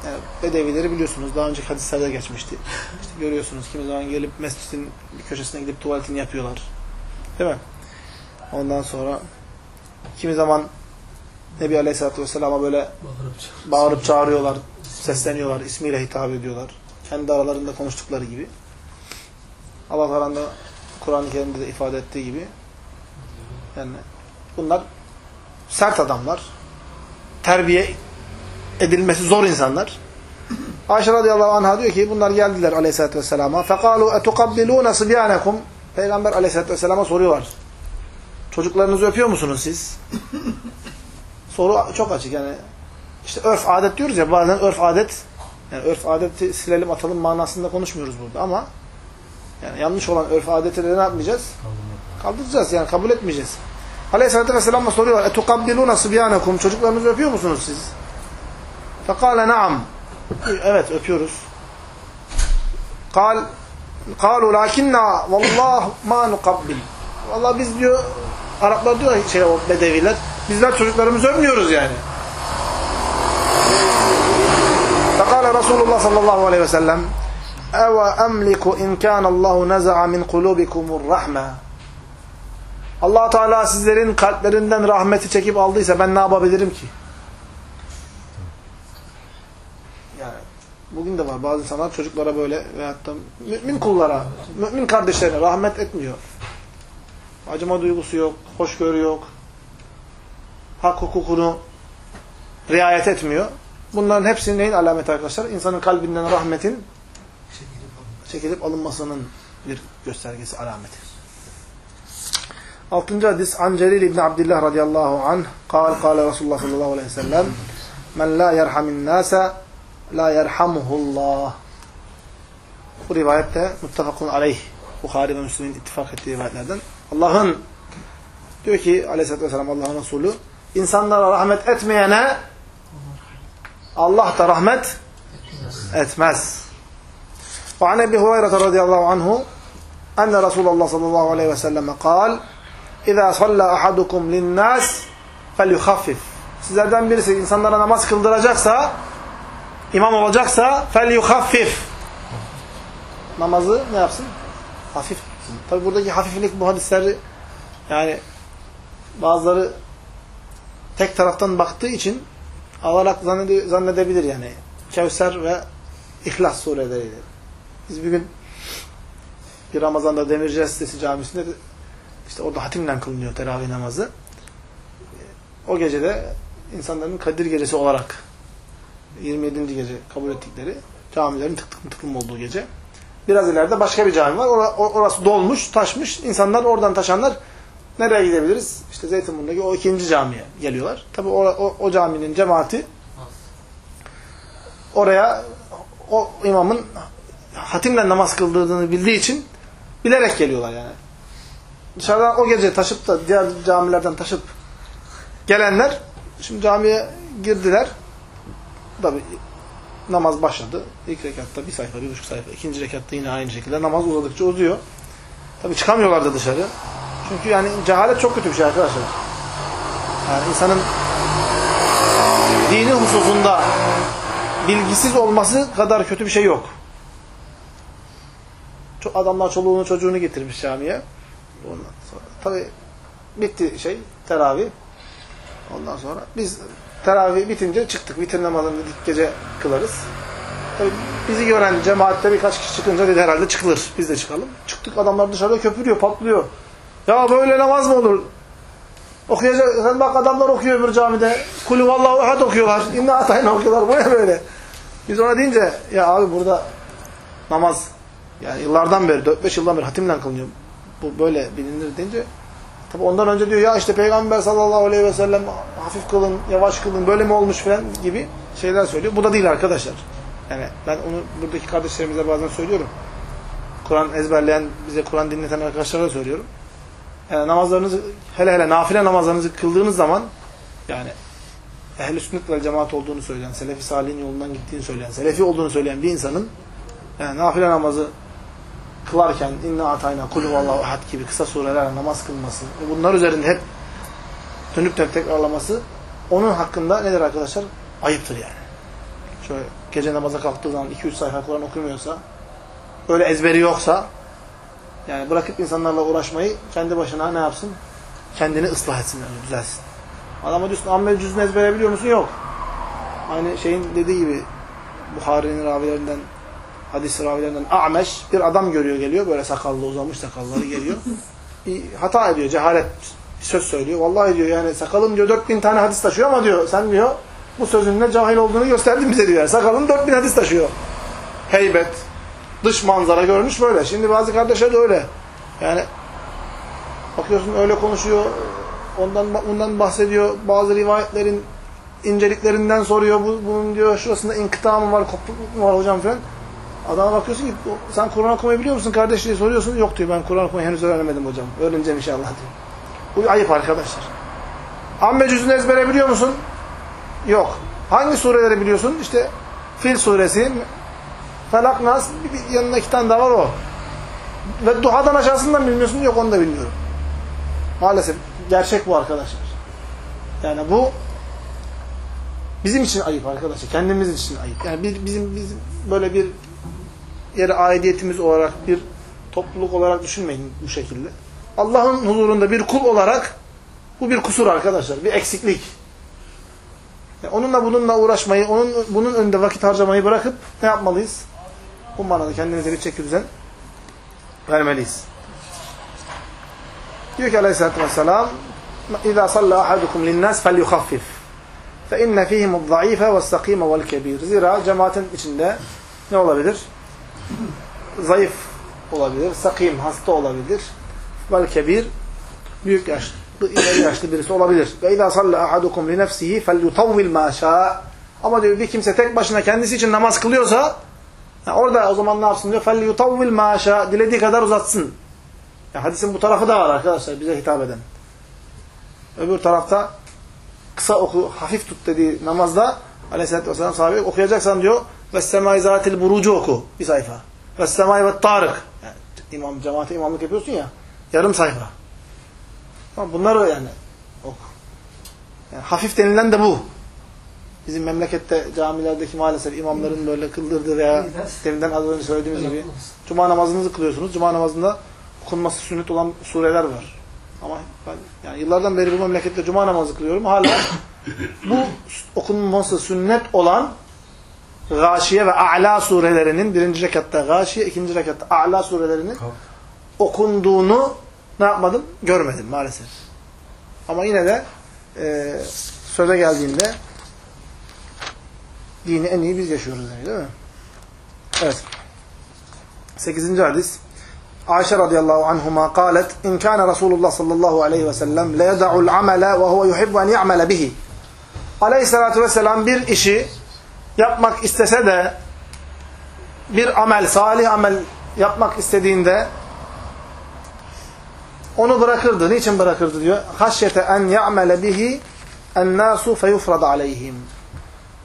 Yani bedevileri biliyorsunuz daha önceki hadislerde geçmişti. İşte görüyorsunuz kimi zaman gelip mescidin bir köşesine gidip tuvaletini yapıyorlar. Değil mi? Ondan sonra kimi zaman Nebi Aleyhisselatü Vesselam'a böyle bağırıp çağırıyorlar, sesleniyorlar, ismiyle hitap ediyorlar. Kendi aralarında konuştukları gibi. Allah Teala'nın da Kur'an-ı Kerim'de de ifade ettiği gibi yani bunlar sert adamlar. Terbiye edilmesi zor insanlar. Ayşe radıyallahu anh'a diyor ki bunlar geldiler aleyhissalatü vesselama. فَقَالُوا اَتُقَبِّلُونَ صِبْيَانَكُمْ Peygamber aleyhissalatü vesselama soruyorlar. Çocuklarınızı öpüyor musunuz siz? soru çok açık yani. İşte örf adet diyoruz ya bazen örf adet yani örf adeti silelim atalım manasında konuşmuyoruz burada ama yani yanlış olan örf adeti ne yapmayacağız? Kaldıracağız yani kabul etmeyeceğiz. Aleyhisselatü Vesselam'a soruyorlar. Etukabbiluna sıbyanekum. Çocuklarınızı öpüyor musunuz siz? Fekale naam. Evet öpüyoruz. Kal Kalu lakinna vallah ma nukabbil. Valla biz diyor Araplar diyor şey o bedeviler Bizler çocuklarımızı övmüyoruz yani. Fekale Resulullah sallallahu aleyhi ve sellem Ewa emliku inkânallahu neza'a min kulubikumur rahme allah Teala sizlerin kalplerinden rahmeti çekip aldıysa ben ne yapabilirim ki? Yani bugün de var bazı insanlar çocuklara böyle veyahut da mümin kullara, mümin kardeşlerine rahmet etmiyor. Acıma duygusu yok, hoşgörü yok. Hak hukukunu riayet etmiyor. Bunların hepsinin neyin alameti arkadaşlar? İnsanın kalbinden rahmetin çekilip alınmasının bir göstergesi, alameti. Altıncı hadis An Celil İbni Abdillah radıyallahu anh kal kal Resulullah sallallahu aleyhi ve sellem Men la yerhamin nase la yerhamuhullah Bu rivayette muttefakun aleyh Bukhari ve Müslüm'ün ittifak ettiği rivayetlerden Allah'ın diyor ki aleyhissalatü vesselam Allah'ın Resulü insanlara rahmet etmeyene Allah da rahmet etmez. Ve an Ebi Hureyre radıyallahu anhu enne Resulullah sallallahu aleyhi ve selleme kal İzâ sallâ ahadukum linnâs felyuhaffif. Sizlerden birisi insanlara namaz kıldıracaksa, imam olacaksa felyuhaffif. Namazı ne yapsın? Hafif. Tabi buradaki hafiflik bu hadisleri yani bazıları tek taraftan baktığı için alarak zannede, zannedebilir yani. Kevser ve İhlas sureleriyle. Biz bir gün bir Ramazan'da Demirci Sitesi Camisi'nde işte orada hatimle kılınıyor teravih namazı. O gecede insanların Kadir gecesi olarak 27. gece kabul ettikleri camilerin tık tık tıklım olduğu gece. Biraz ileride başka bir cami var. Orası dolmuş, taşmış. İnsanlar oradan taşanlar nereye gidebiliriz? İşte Zeytinburnu'ndaki o ikinci camiye geliyorlar. Tabi o, o, o caminin cemaati oraya o imamın hatimle namaz kıldırdığını bildiği için bilerek geliyorlar yani. Dışarıdan o gece taşıp da diğer camilerden taşıp gelenler şimdi camiye girdiler. Tabi namaz başladı. İlk rekatta bir sayfa, bir buçuk sayfa. ikinci rekatta yine aynı şekilde namaz uzadıkça uzuyor. Tabi çıkamıyorlar da dışarı. Çünkü yani cehalet çok kötü bir şey arkadaşlar. Yani insanın dini hususunda bilgisiz olması kadar kötü bir şey yok. Çok adamlar çoluğunu çocuğunu getirmiş camiye. Ondan sonra tabi bitti şey teravih. Ondan sonra biz teravih bitince çıktık. Vitir namazını dedik gece kılarız. Tabii bizi gören cemaatte birkaç kişi çıkınca dedi herhalde çıkılır. Biz de çıkalım. Çıktık adamlar dışarıda köpürüyor, patlıyor. Ya böyle namaz mı olur? Okuyacak, sen bak adamlar okuyor bir camide. Kulü vallahu ehad okuyorlar. İnna atayna okuyorlar. Bu ne böyle? Biz ona deyince ya abi burada namaz yani yıllardan beri, 4-5 yıldan beri hatimle kılınıyor. Bu böyle bilinir deyince tabi ondan önce diyor ya işte Peygamber sallallahu aleyhi ve sellem hafif kılın, yavaş kılın, böyle mi olmuş falan gibi şeyler söylüyor. Bu da değil arkadaşlar. Yani ben onu buradaki kardeşlerimize bazen söylüyorum. Kur'an ezberleyen, bize Kur'an dinleten arkadaşlara da söylüyorum. Yani namazlarınızı, hele hele nafile namazlarınızı kıldığınız zaman yani ehl-i sünnet ve cemaat olduğunu söyleyen, selefi salihin yolundan gittiğini söyleyen, selefi olduğunu söyleyen bir insanın yani nafile namazı kılarken inna atayna kulü ahad gibi kısa surelerle namaz kılması bunlar üzerinde hep dönüp dönüp tekrarlaması onun hakkında nedir arkadaşlar? Ayıptır yani. Şöyle gece namaza kalktığı zaman 2-3 sayfa Kur'an okumuyorsa öyle ezberi yoksa yani bırakıp insanlarla uğraşmayı kendi başına ne yapsın? Kendini ıslah etsin, yani düzelsin. Adama diyorsun ammel cüzünü ezbere biliyor musun? Yok. Aynı şeyin dediği gibi Buhari'nin ravilerinden hadis ravilerinden A'meş bir adam görüyor geliyor. Böyle sakallı uzamış sakalları geliyor. Hata ediyor. Cehalet bir söz söylüyor. Vallahi diyor yani sakalım diyor 4000 tane hadis taşıyor ama diyor sen diyor bu sözün ne cahil olduğunu gösterdin bize diyor. Sakalın 4000 hadis taşıyor. Heybet, dış manzara görünüş böyle. Şimdi bazı kardeşler de öyle. Yani bakıyorsun öyle konuşuyor, ondan bundan bahsediyor, bazı rivayetlerin inceliklerinden soruyor. Bu, bunun diyor şurasında inkıta mı var, kopukluk mu var hocam falan. Adama bakıyorsun ki sen Kur'an okumayı biliyor musun kardeş diye soruyorsun. Yok diyor ben Kur'an okumayı henüz öğrenemedim hocam. Öğreneceğim inşallah diyor. Bu ayıp arkadaşlar. Amme cüzünü ezbere biliyor musun? Yok. Hangi sureleri biliyorsun? İşte Fil suresi, Felak Nas, bir, yanında iki tane daha var o. Ve duhadan aşağısından bilmiyorsun. Yok onu da bilmiyorum. Maalesef gerçek bu arkadaşlar. Yani bu bizim için ayıp arkadaşlar. Kendimiz için ayıp. Yani bir, bizim, bizim böyle bir yere aidiyetimiz olarak bir topluluk olarak düşünmeyin bu şekilde. Allah'ın huzurunda bir kul olarak bu bir kusur arkadaşlar. Bir eksiklik. Yani onunla bununla uğraşmayı, onun bunun önünde vakit harcamayı bırakıp ne yapmalıyız? Bu manada kendimize bir çeki düzen vermeliyiz. Diyor ki aleyhissalatü vesselam اِذَا صَلَّ أَحَدُكُمْ لِلنَّاسِ فَلْيُخَفِّفْ فَاِنَّ ف۪يهِمُ الضَّعِيفَ وَالسَّقِيمَ وَالْكَب۪يرِ Zira cemaatin içinde ne olabilir? Zayıf olabilir, sakim, hasta olabilir. Vel kebir, büyük yaşlı, ileri yaşlı birisi olabilir. Ve اِذَا صَلَّ أَحَدُكُمْ لِنَفْسِهِ فَلْيُطَوِّلْ مَا شَاءَ Ama diyor bir kimse tek başına kendisi için namaz kılıyorsa yani orada o zaman ne yapsın diyor? فَلْيُطَوِّلْ مَا شَاءَ Dilediği kadar uzatsın. Yani hadisin bu tarafı da var arkadaşlar bize hitap eden. Öbür tarafta kısa oku, hafif tut dediği namazda Aleyhisselatü Vesselam sahibi okuyacaksan diyor وَالسَّمَاءِ زَاتِ الْبُرُوجُ oku. Bir sayfa. وَالسَّمَاءِ وَالطَّارِقِ yani imam, cemaate imamlık yapıyorsun ya yarım sayfa. Tamam, bunlar yani oku. Yani hafif denilen de bu. Bizim memlekette camilerdeki maalesef imamların böyle kıldırdığı veya deminden az önce söylediğimiz gibi cuma namazınızı kılıyorsunuz. Cuma namazında okunması sünnet olan sureler var. Ama ben yani yıllardan beri bu memlekette cuma namazı kılıyorum. Hala bu okunması sünnet olan Gâşiye ve A'la surelerinin birinci rekatta Gâşiye, ikinci rekatta A'la surelerinin okunduğunu ne yapmadım? Görmedim maalesef. Ama yine de e, söze geldiğinde dini en iyi biz yaşıyoruz yani, değil mi? Evet. Sekizinci hadis. Ayşe radıyallahu anhuma قالت إن كان رسول الله صلى الله عليه وسلم لا يدع العمل وهو يحب أن يعمل به. Aleyhissalatü vesselam bir işi yapmak istese de bir amel, salih amel yapmak istediğinde onu bırakırdı. Niçin bırakırdı diyor? Haşyete en ya'mele bihi en nasu feyufrad aleyhim.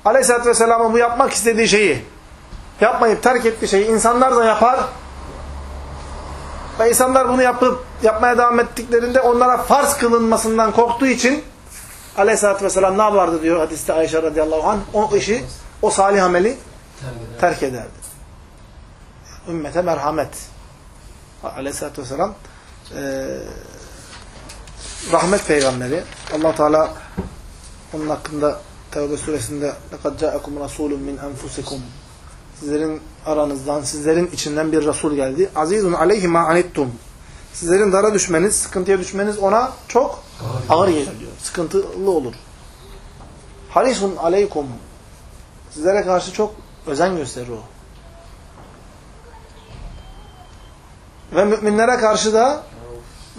Aleyhisselatü Vesselam'ın bu yapmak istediği şeyi yapmayıp terk ettiği şeyi insanlar da yapar ve insanlar bunu yapıp yapmaya devam ettiklerinde onlara farz kılınmasından korktuğu için Aleyhisselatü Vesselam ne yapardı diyor hadiste Ayşe radıyallahu anh o işi, o salih ameli terk ederdi. Ümmete merhamet. Aleyhisselatü Vesselam e, rahmet peygamberi. allah Teala onun hakkında Tevbe suresinde لَقَدْ جَاءَكُمْ رَسُولٌ مِنْ أَنْفُسِكُمْ Sizlerin aranızdan, sizlerin içinden bir Resul geldi. Azizun aleyhi ma anittum. Sizlerin dara düşmeniz, sıkıntıya düşmeniz ona çok ağır gelir diyor. Sıkıntılı olur. Harisun aleykum. Sizlere karşı çok özen gösterir o. Ve müminlere karşı da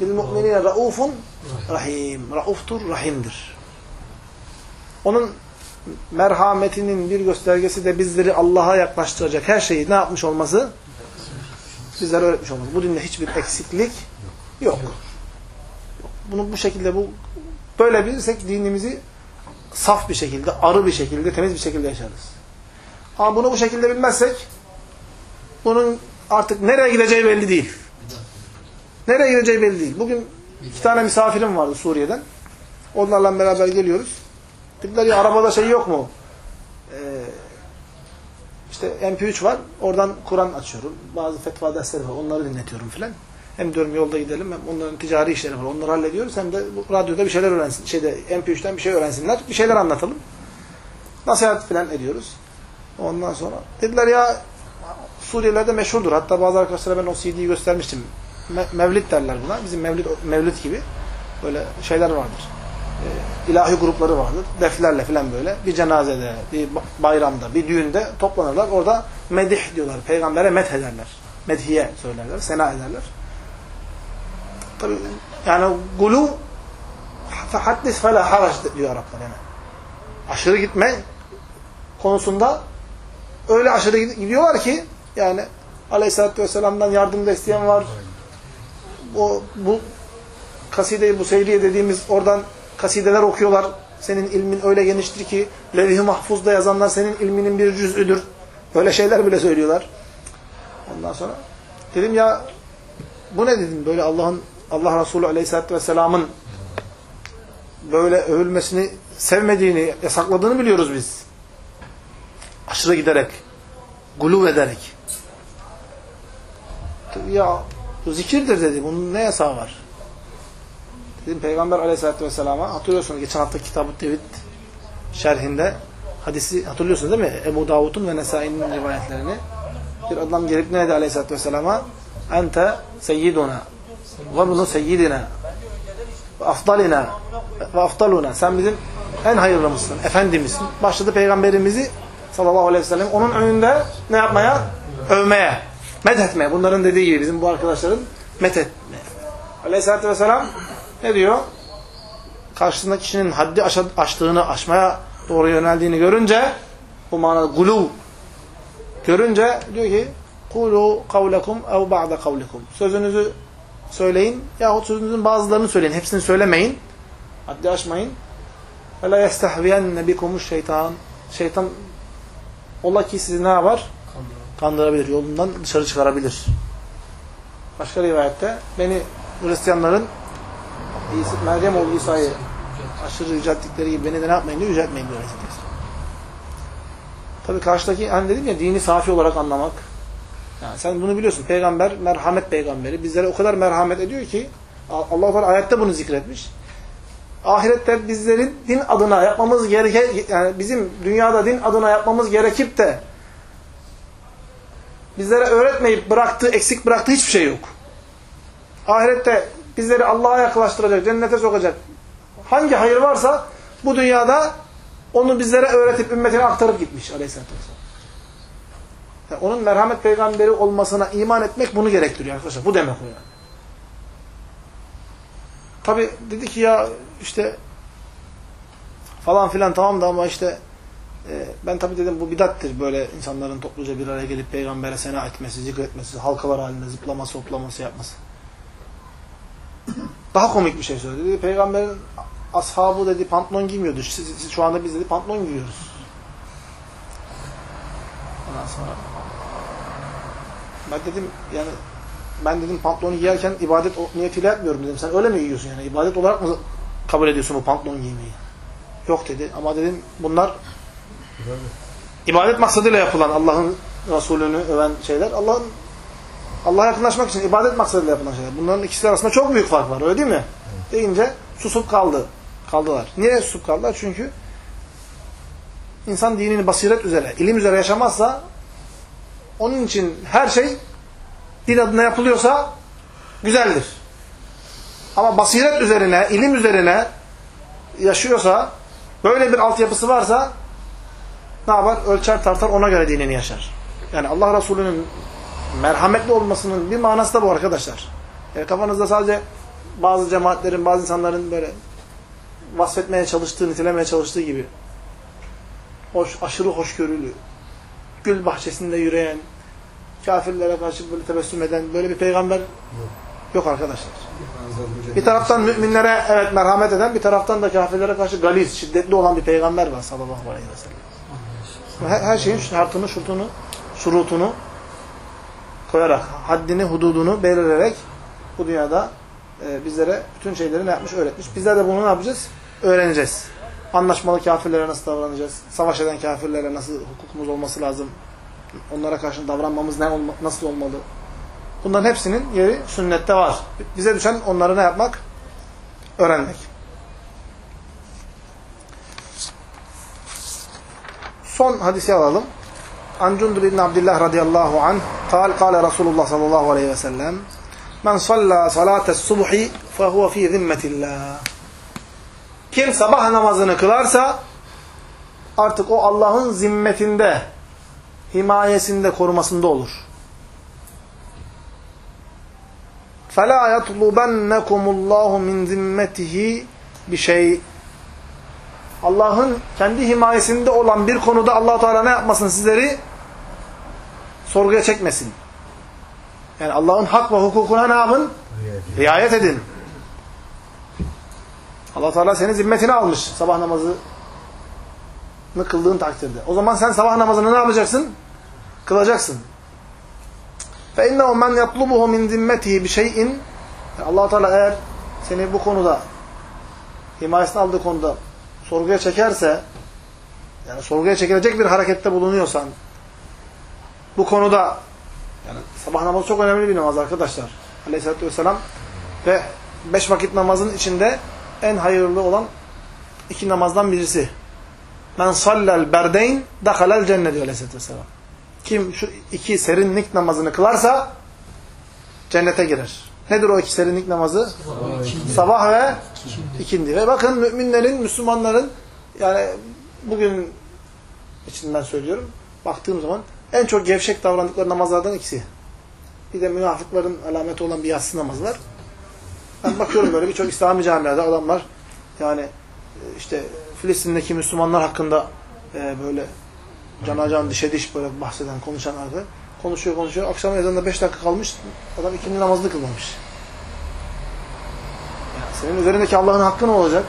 bil müminine raufun rahim. Rauftur, rahimdir. Onun merhametinin bir göstergesi de bizleri Allah'a yaklaştıracak her şeyi ne yapmış olması? Bizlere öğretmiş olması. Bu dinde hiçbir eksiklik yok. Bunu bu şekilde bu böyle bilirsek dinimizi saf bir şekilde, arı bir şekilde, temiz bir şekilde yaşarız. Ama bunu bu şekilde bilmezsek bunun artık nereye gideceği belli değil. Nereye gideceği belli değil. Bugün iki tane misafirim vardı Suriye'den. Onlarla beraber geliyoruz. Dediler ya arabada şey yok mu? Ee, işte MP3 var. Oradan Kur'an açıyorum. Bazı fetva dersleri var. Onları dinletiyorum filan. Hem diyorum yolda gidelim hem onların ticari işleri var. Onları hallediyoruz. Hem de radyoda bir şeyler öğrensin. Şeyde MP3'ten bir şey öğrensinler. Bir şeyler anlatalım. Nasihat falan ediyoruz. Ondan sonra dediler ya Suriyelilerde meşhurdur. Hatta bazı arkadaşlara ben o CD'yi göstermiştim. Me mevlid derler buna. Bizim mevlid, mevlid gibi böyle şeyler vardır. Ee, ilahi grupları vardır. Deflerle falan böyle. Bir cenazede, bir bayramda, bir düğünde toplanırlar. Orada medih diyorlar. Peygambere met ederler. Medhiye söylerler. Sena ederler. Tabi yani gulu haddis fe la harac diyor Araplar yani. Aşırı gitme konusunda öyle aşırı gidiyorlar ki yani Aleyhisselatü Vesselam'dan yardım isteyen var. O, bu kaside-i Buseyriye dediğimiz oradan kasideler okuyorlar. Senin ilmin öyle geniştir ki levh-i mahfuzda yazanlar senin ilminin bir cüz'üdür. Böyle şeyler bile söylüyorlar. Ondan sonra dedim ya bu ne dedim böyle Allah'ın Allah Resulü Aleyhisselatü Vesselam'ın böyle övülmesini sevmediğini, yasakladığını biliyoruz biz. Aşırı giderek, guluv ederek. Ya zikirdir dedi. Bunun ne yasağı var? Dedim Peygamber Aleyhisselatü Vesselam'a hatırlıyorsunuz geçen hafta Kitab-ı Tevhid şerhinde hadisi hatırlıyorsunuz değil mi? Ebu Davud'un ve Nesai'nin rivayetlerini. Bir adam gelip ne dedi Aleyhisselatü Vesselam'a? Ente seyyiduna ve bunu seyyidina ve afdalina ve afdaluna. Sen bizim en hayırlımızsın, efendimizsin. Başladı Peygamberimizi sallallahu aleyhi ve sellem onun önünde ne yapmaya? Övmeye, methetmeye. Bunların dediği gibi bizim bu arkadaşların methetmeye. Aleyhisselatü vesselam ne diyor? Karşısındaki kişinin haddi aştığını, aşmaya doğru yöneldiğini görünce bu manada gulu görünce diyor ki kulu kavlekum ev ba'da kavlikum. Sözünüzü söyleyin yahut sözünüzün bazılarını söyleyin. Hepsini söylemeyin. Haddi aşmayın. Ve la yestehviyenne bikumuş şeytan. Şeytan ola ki sizi ne yapar? Kandırabilir. Yolundan dışarı çıkarabilir. Başka rivayette beni Hristiyanların Meryem oğlu İsa'yı aşırı yücelttikleri gibi beni de ne yapmayın diyor, yüceltmeyin diyor. Tabi karşıdaki hani dedim ya dini safi olarak anlamak. Yani sen bunu biliyorsun. Peygamber merhamet peygamberi. Bizlere o kadar merhamet ediyor ki Allah Teala ayette bunu zikretmiş. Ahirette bizlerin din adına yapmamız gereken yani bizim dünyada din adına yapmamız gerekip de bizlere öğretmeyip bıraktığı, eksik bıraktığı hiçbir şey yok. Ahirette bizleri Allah'a yaklaştıracak, cennete sokacak hangi hayır varsa bu dünyada onu bizlere öğretip ümmetine aktarıp gitmiş aleyhissalatü vesselam. Yani onun merhamet peygamberi olmasına iman etmek bunu gerektiriyor arkadaşlar. Bu demek o yani. Tabi dedi ki ya işte falan filan tamam da ama işte e, ben tabi dedim bu bidattir böyle insanların topluca bir araya gelip peygambere sena etmesi, zikretmesi, halkalar halinde zıplaması, hoplaması yapması. Daha komik bir şey söyledi. Dedi, peygamberin ashabı dedi pantolon giymiyordu. Siz, siz, şu anda biz dedi pantolon giyiyoruz. Ondan sonra ben dedim yani ben dedim pantolonu giyerken ibadet niyetiyle yapmıyorum dedim. Sen öyle mi giyiyorsun yani? İbadet olarak mı kabul ediyorsun bu pantolon giymeyi? Yok dedi. Ama dedim bunlar ibadet maksadıyla yapılan Allah'ın Resulünü öven şeyler. Allah'ın Allah'a yakınlaşmak için ibadet maksadıyla yapılan şeyler. Bunların ikisi arasında çok büyük fark var. Öyle değil mi? Deyince susup kaldı. Kaldılar. Niye susup kaldılar? Çünkü insan dinini basiret üzere, ilim üzere yaşamazsa onun için her şey din adına yapılıyorsa güzeldir. Ama basiret üzerine, ilim üzerine yaşıyorsa, böyle bir altyapısı varsa ne yapar? Ölçer tartar ona göre dinini yaşar. Yani Allah Resulü'nün merhametli olmasının bir manası da bu arkadaşlar. Yani kafanızda sadece bazı cemaatlerin, bazı insanların böyle vasfetmeye çalıştığı, nitelemeye çalıştığı gibi hoş, aşırı hoşgörülü, gül bahçesinde yürüyen, kafirlere karşı böyle tebessüm eden böyle bir peygamber yok, arkadaşlar. Bir taraftan müminlere evet merhamet eden, bir taraftan da kafirlere karşı galiz, şiddetli olan bir peygamber var sallallahu aleyhi ve sellem. Her, her şeyin şartını, şurtunu, şurutunu koyarak, haddini, hududunu belirleyerek bu dünyada e, bizlere bütün şeyleri ne yapmış? Öğretmiş. Bizler de bunu ne yapacağız? Öğreneceğiz. Anlaşmalı kafirlere nasıl davranacağız? Savaş eden kafirlere nasıl hukukumuz olması lazım? Onlara karşı davranmamız ne olma, nasıl olmalı? Bunların hepsinin yeri sünnette var. Bize düşen onları ne yapmak? Öğrenmek. Son hadisi alalım. An Cundur ibn Abdullah radıyallahu anh قال قال Resulullah sallallahu aleyhi ve sellem Men salla salates subhi fehuve fi zimmetillah Kim sabah namazını kılarsa artık o Allah'ın zimmetinde, himayesinde, korumasında olur. فَلَا يَطْلُبَنَّكُمُ اللّٰهُ مِنْ ذِمَّتِهِ بِشَيْءٍ Allah'ın kendi himayesinde olan bir konuda allah Teala ne yapmasın sizleri? Sorguya çekmesin. Yani Allah'ın hak ve hukukuna ne yapın? Riayet edin. allah Teala seni zimmetine almış sabah namazını kıldığın takdirde. O zaman sen sabah namazını ne yapacaksın? Kılacaksın. فَاِنَّهُ مَنْ يَطْلُبُهُ مِنْ ذِمَّتِهِ بِشَيْءٍ allah Teala eğer seni bu konuda himayesine aldığı konuda sorguya çekerse yani sorguya çekilecek bir harekette bulunuyorsan bu konuda yani sabah namazı çok önemli bir namaz arkadaşlar. Aleyhisselatü Vesselam ve beş vakit namazın içinde en hayırlı olan iki namazdan birisi. Men sallel berdeyn dehalel cennet diyor Aleyhisselatü Vesselam. Kim şu iki serinlik namazını kılarsa cennete girer. Nedir o iki serinlik namazı? Sabah ve ikindi. Ve bakın müminlerin, Müslümanların yani bugün içinden söylüyorum. Baktığım zaman en çok gevşek davrandıkları namazlardan ikisi. Bir de münafıkların alameti olan bir yatsı namazı var. Ben bakıyorum böyle birçok İslami camilerde adamlar yani işte Filistin'deki Müslümanlar hakkında e, böyle cana can dişe diş böyle bahseden, konuşanlar da konuşuyor konuşuyor. Akşam ezanında 5 dakika kalmış. Adam ikindi namazını kılmamış. Senin üzerindeki Allah'ın hakkı ne olacak?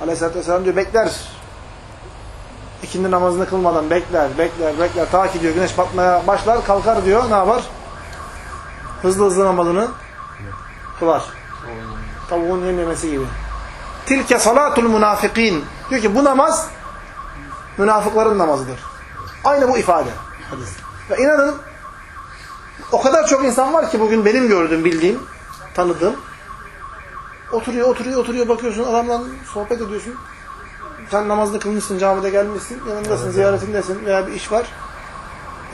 Aleyhisselatü Vesselam diyor bekler. İkindi namazını kılmadan bekler, bekler, bekler. Ta ki diyor güneş batmaya başlar, kalkar diyor. Ne yapar? Hızlı hızlı namazını kılar. Tavuğun yememesi gibi. Tilke salatul münafikin. Diyor ki bu namaz münafıkların namazıdır. Aynı bu ifade. Hadis. Ve inanın o kadar çok insan var ki bugün benim gördüğüm, bildiğim, tanıdığım. Oturuyor, oturuyor, oturuyor. Bakıyorsun adamla sohbet ediyorsun. Sen namazını kılmışsın, camide gelmişsin. Yanındasın, ziyaretindesin veya bir iş var.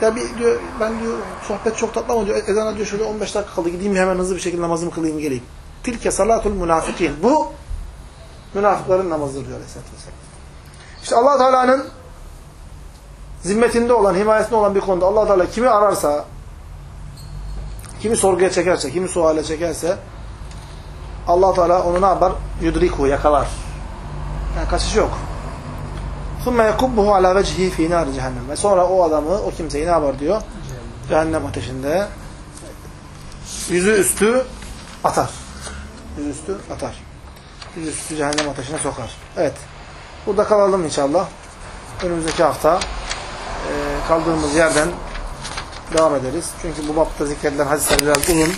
Ya bir diyor, ben diyor sohbet çok tatlı ama diyor ezana diyor şöyle 15 dakika kaldı. Gideyim hemen hızlı bir şekilde namazımı kılayım geleyim. Tilke salatul münafikin. Bu münafıkların namazıdır diyor Aleyhisselatü Vesselam. İşte allah Teala'nın zimmetinde olan, himayesinde olan bir konuda allah Teala kimi ararsa, kimi sorguya çekerse, kimi suale çekerse allah Teala onu ne yapar? Yudriku, yakalar. Yani kaçış yok. ثُمَّ يَكُبُّهُ عَلَى وَجْهِهِ ف۪ي نَارِ cehennem. Ve sonra o adamı, o kimseyi ne yapar diyor? Cehennem ateşinde yüzü üstü atar. Yüzü üstü atar. Yüzü üstü cehennem ateşine sokar. Evet. Burada kalalım inşallah. Önümüzdeki hafta e, kaldığımız yerden devam ederiz. Çünkü bu bapta zikredilen hadisler biraz uzun.